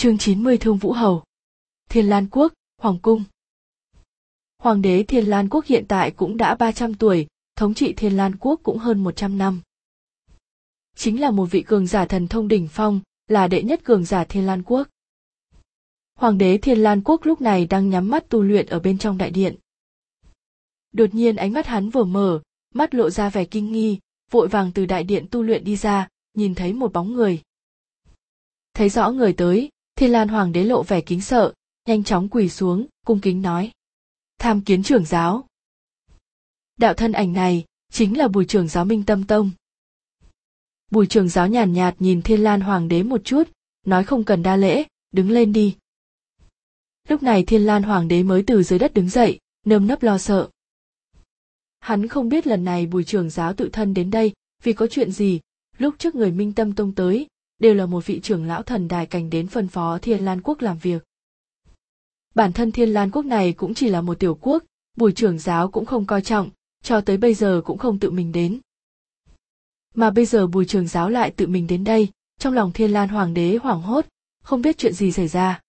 Chương 90 Thương Vũ Hầu Thiên Lan Quốc, Hoàng Cung Hoàng đế Thiên Lan Quốc hiện tại cũng đã 300 tuổi, thống trị Thiên Lan Quốc cũng hơn 100 năm. Chính là một vị cường giả thần thông đỉnh phong, là đệ nhất cường giả Thiên Lan Quốc. Hoàng đế Thiên Lan Quốc lúc này đang nhắm mắt tu luyện ở bên trong đại điện. Đột nhiên ánh mắt hắn vừa mở, mắt lộ ra vẻ kinh nghi, vội vàng từ đại điện tu luyện đi ra, nhìn thấy một bóng người. Thấy rõ người tới, Thiên Lan Hoàng đế lộ vẻ kính sợ, nhanh chóng quỳ xuống, cung kính nói. Tham kiến trưởng giáo. Đạo thân ảnh này, chính là bùi trưởng giáo Minh Tâm Tông. Bùi trưởng giáo nhàn nhạt, nhạt nhìn Thiên Lan Hoàng đế một chút, nói không cần đa lễ, đứng lên đi. Lúc này Thiên Lan Hoàng đế mới từ dưới đất đứng dậy, nơm nấp lo sợ. Hắn không biết lần này bùi trưởng giáo tự thân đến đây, vì có chuyện gì, lúc trước người Minh Tâm Tông tới, đều là một vị trưởng lão thần đài cảnh đến phân phó Thiên Lan Quốc làm việc. Bản thân Thiên Lan Quốc này cũng chỉ là một tiểu quốc, bùi trưởng giáo cũng không coi trọng, cho tới bây giờ cũng không tự mình đến. Mà bây giờ bùi trưởng giáo lại tự mình đến đây, trong lòng Thiên Lan Hoàng đế hoảng hốt, không biết chuyện gì xảy ra.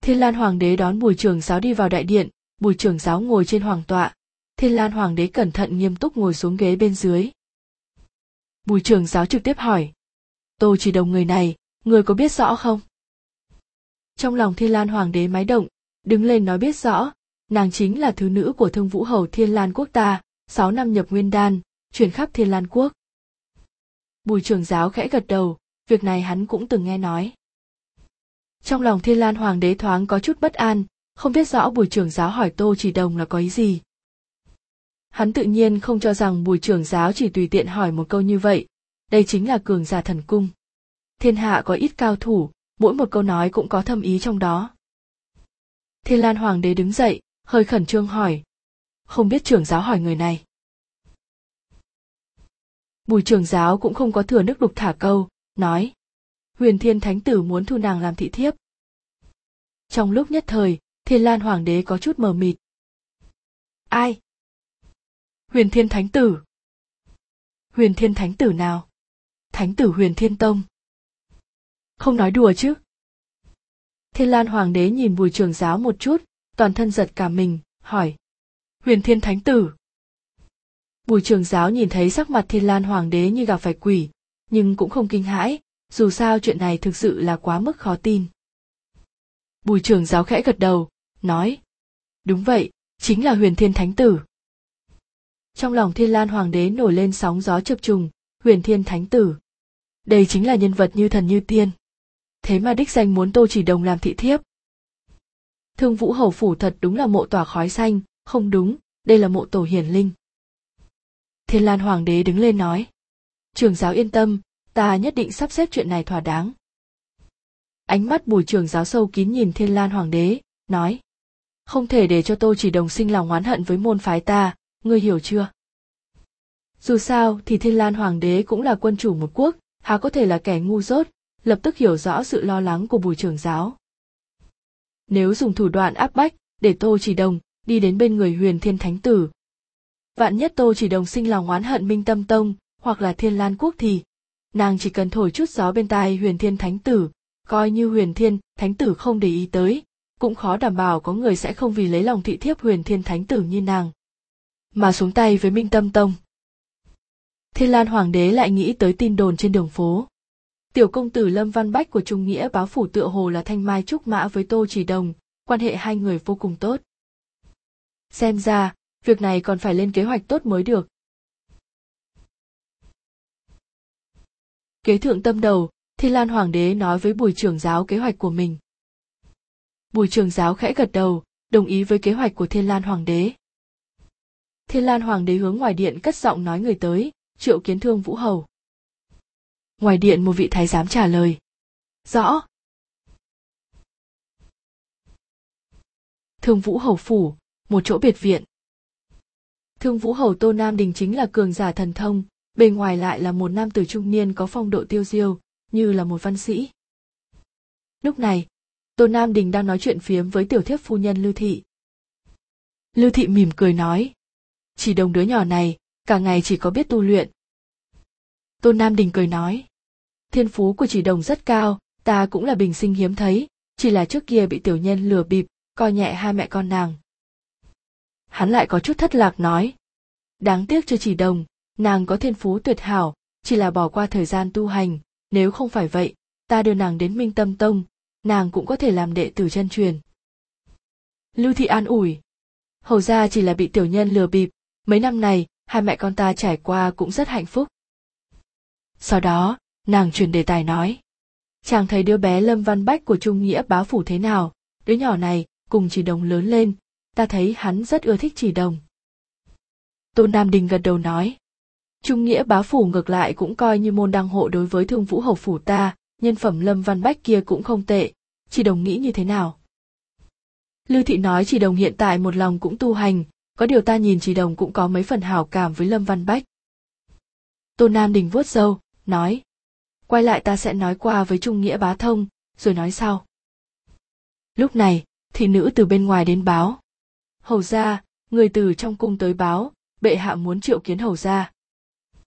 Thiên Lan Hoàng đế đón bùi trưởng giáo đi vào đại điện, bùi trưởng giáo ngồi trên hoàng tọa, Thiên Lan Hoàng đế cẩn thận nghiêm túc ngồi xuống ghế bên dưới. Bùi trưởng giáo trực tiếp hỏi. Tô chỉ đồng người này, người có biết rõ không? Trong lòng Thiên Lan Hoàng đế máy động, đứng lên nói biết rõ, nàng chính là thứ nữ của thương vũ hầu Thiên Lan quốc ta, sáu năm nhập nguyên đan, chuyển khắp Thiên Lan quốc. Bùi trưởng giáo khẽ gật đầu, việc này hắn cũng từng nghe nói. Trong lòng Thiên Lan Hoàng đế thoáng có chút bất an, không biết rõ bùi trưởng giáo hỏi Tô Chỉ Đồng là có ý gì. Hắn tự nhiên không cho rằng bùi trưởng giáo chỉ tùy tiện hỏi một câu như vậy, đây chính là cường giả thần cung. Thiên hạ có ít cao thủ, mỗi một câu nói cũng có thâm ý trong đó. Thiên Lan Hoàng đế đứng dậy, hơi khẩn trương hỏi. Không biết trưởng giáo hỏi người này. Bùi trưởng giáo cũng không có thừa nước đục thả câu, nói. Huyền Thiên Thánh Tử muốn thu nàng làm thị thiếp. Trong lúc nhất thời, Thiên Lan Hoàng đế có chút mờ mịt. Ai? Huyền Thiên Thánh Tử. Huyền Thiên Thánh Tử nào? Thánh Tử Huyền Thiên Tông. Không nói đùa chứ. Thiên Lan Hoàng đế nhìn bùi trường giáo một chút, toàn thân giật cả mình, hỏi. Huyền Thiên Thánh Tử. Bùi trường giáo nhìn thấy sắc mặt Thiên Lan Hoàng đế như gặp phải quỷ, nhưng cũng không kinh hãi, dù sao chuyện này thực sự là quá mức khó tin. Bùi trường giáo khẽ gật đầu, nói. Đúng vậy, chính là huyền thiên thánh tử. Trong lòng thiên lan hoàng đế nổi lên sóng gió chập trùng, huyền thiên thánh tử. Đây chính là nhân vật như thần như tiên. Thế mà đích danh muốn tô chỉ đồng làm thị thiếp. Thương vũ hầu phủ thật đúng là mộ tỏa khói xanh, không đúng, đây là mộ tổ hiển linh. Thiên lan hoàng đế đứng lên nói. Trường giáo yên tâm, ta nhất định sắp xếp chuyện này thỏa đáng. Ánh mắt bùi trường giáo sâu kín nhìn thiên lan hoàng đế, nói. Không thể để cho tô chỉ đồng sinh lòng oán hận với môn phái ta, ngươi hiểu chưa? Dù sao thì thiên lan hoàng đế cũng là quân chủ một quốc, há có thể là kẻ ngu dốt, lập tức hiểu rõ sự lo lắng của bùi trưởng giáo. Nếu dùng thủ đoạn áp bách, để tô chỉ đồng, đi đến bên người huyền thiên thánh tử. Vạn nhất tô chỉ đồng sinh lòng oán hận minh tâm tông, hoặc là thiên lan quốc thì, nàng chỉ cần thổi chút gió bên tai huyền thiên thánh tử coi như huyền thiên thánh tử không để ý tới cũng khó đảm bảo có người sẽ không vì lấy lòng thị thiếp huyền thiên thánh tử như nàng mà xuống tay với minh tâm tông thiên lan hoàng đế lại nghĩ tới tin đồn trên đường phố. Tiểu công tử lâm văn bách của trung nghĩa báo phủ tựa hồ là thanh mai trúc mã với tô chỉ đồng, quan hệ hai người vô cùng tốt. Xem ra, việc này còn phải lên kế hoạch tốt mới được. Kế thượng tâm đầu, Thiên lan hoàng đế nói với bùi trưởng giáo kế hoạch của mình. Bùi trưởng giáo khẽ gật đầu, đồng ý với kế hoạch của thiên lan hoàng đế. Thiên lan hoàng đế hướng ngoài điện cất giọng nói người tới triệu kiến thương vũ hầu. Ngoài điện một vị thái giám trả lời. Rõ. Thương vũ hầu phủ, một chỗ biệt viện. Thương vũ hầu tô nam đình chính là cường giả thần thông, bề ngoài lại là một nam tử trung niên có phong độ tiêu diêu, như là một văn sĩ. Lúc này, tô nam đình đang nói chuyện phiếm với tiểu thiếp phu nhân lưu thị. Lưu thị mỉm cười nói, chỉ đồng đứa nhỏ này cả ngày chỉ có biết tu luyện. Tôn nam đình cười nói, thiên phú của chỉ đồng rất cao, ta cũng là bình sinh hiếm thấy, chỉ là trước kia bị tiểu nhân lừa bịp, coi nhẹ hai mẹ con nàng. Hắn lại có chút thất lạc nói, đáng tiếc cho chỉ đồng, nàng có thiên phú tuyệt hảo, chỉ là bỏ qua thời gian tu hành, nếu không phải vậy, ta đưa nàng đến minh tâm tông, nàng cũng có thể làm đệ tử chân truyền. Lưu thị an ủi, hầu ra chỉ là bị tiểu nhân lừa bịp, mấy năm này hai mẹ con ta trải qua cũng rất hạnh phúc. Sau đó, nàng chuyển đề tài nói, chàng thấy đứa bé lâm văn bách của trung nghĩa bá phủ thế nào? Đứa nhỏ này cùng chỉ đồng lớn lên, ta thấy hắn rất ưa thích chỉ đồng. Tôn nam đình gật đầu nói, trung nghĩa bá phủ ngược lại cũng coi như môn đăng hộ đối với thương vũ hầu phủ ta, nhân phẩm lâm văn bách kia cũng không tệ, chỉ đồng nghĩ như thế nào? Lưu thị nói chỉ đồng hiện tại một lòng cũng tu hành có điều ta nhìn chỉ đồng cũng có mấy phần hảo cảm với lâm văn bách. Tôn nam đình vuốt râu, nói, quay lại ta sẽ nói qua với trung nghĩa bá thông, rồi nói sau. Lúc này, thị nữ từ bên ngoài đến báo, hầu ra người từ trong cung tới báo, bệ hạ muốn triệu kiến hầu ra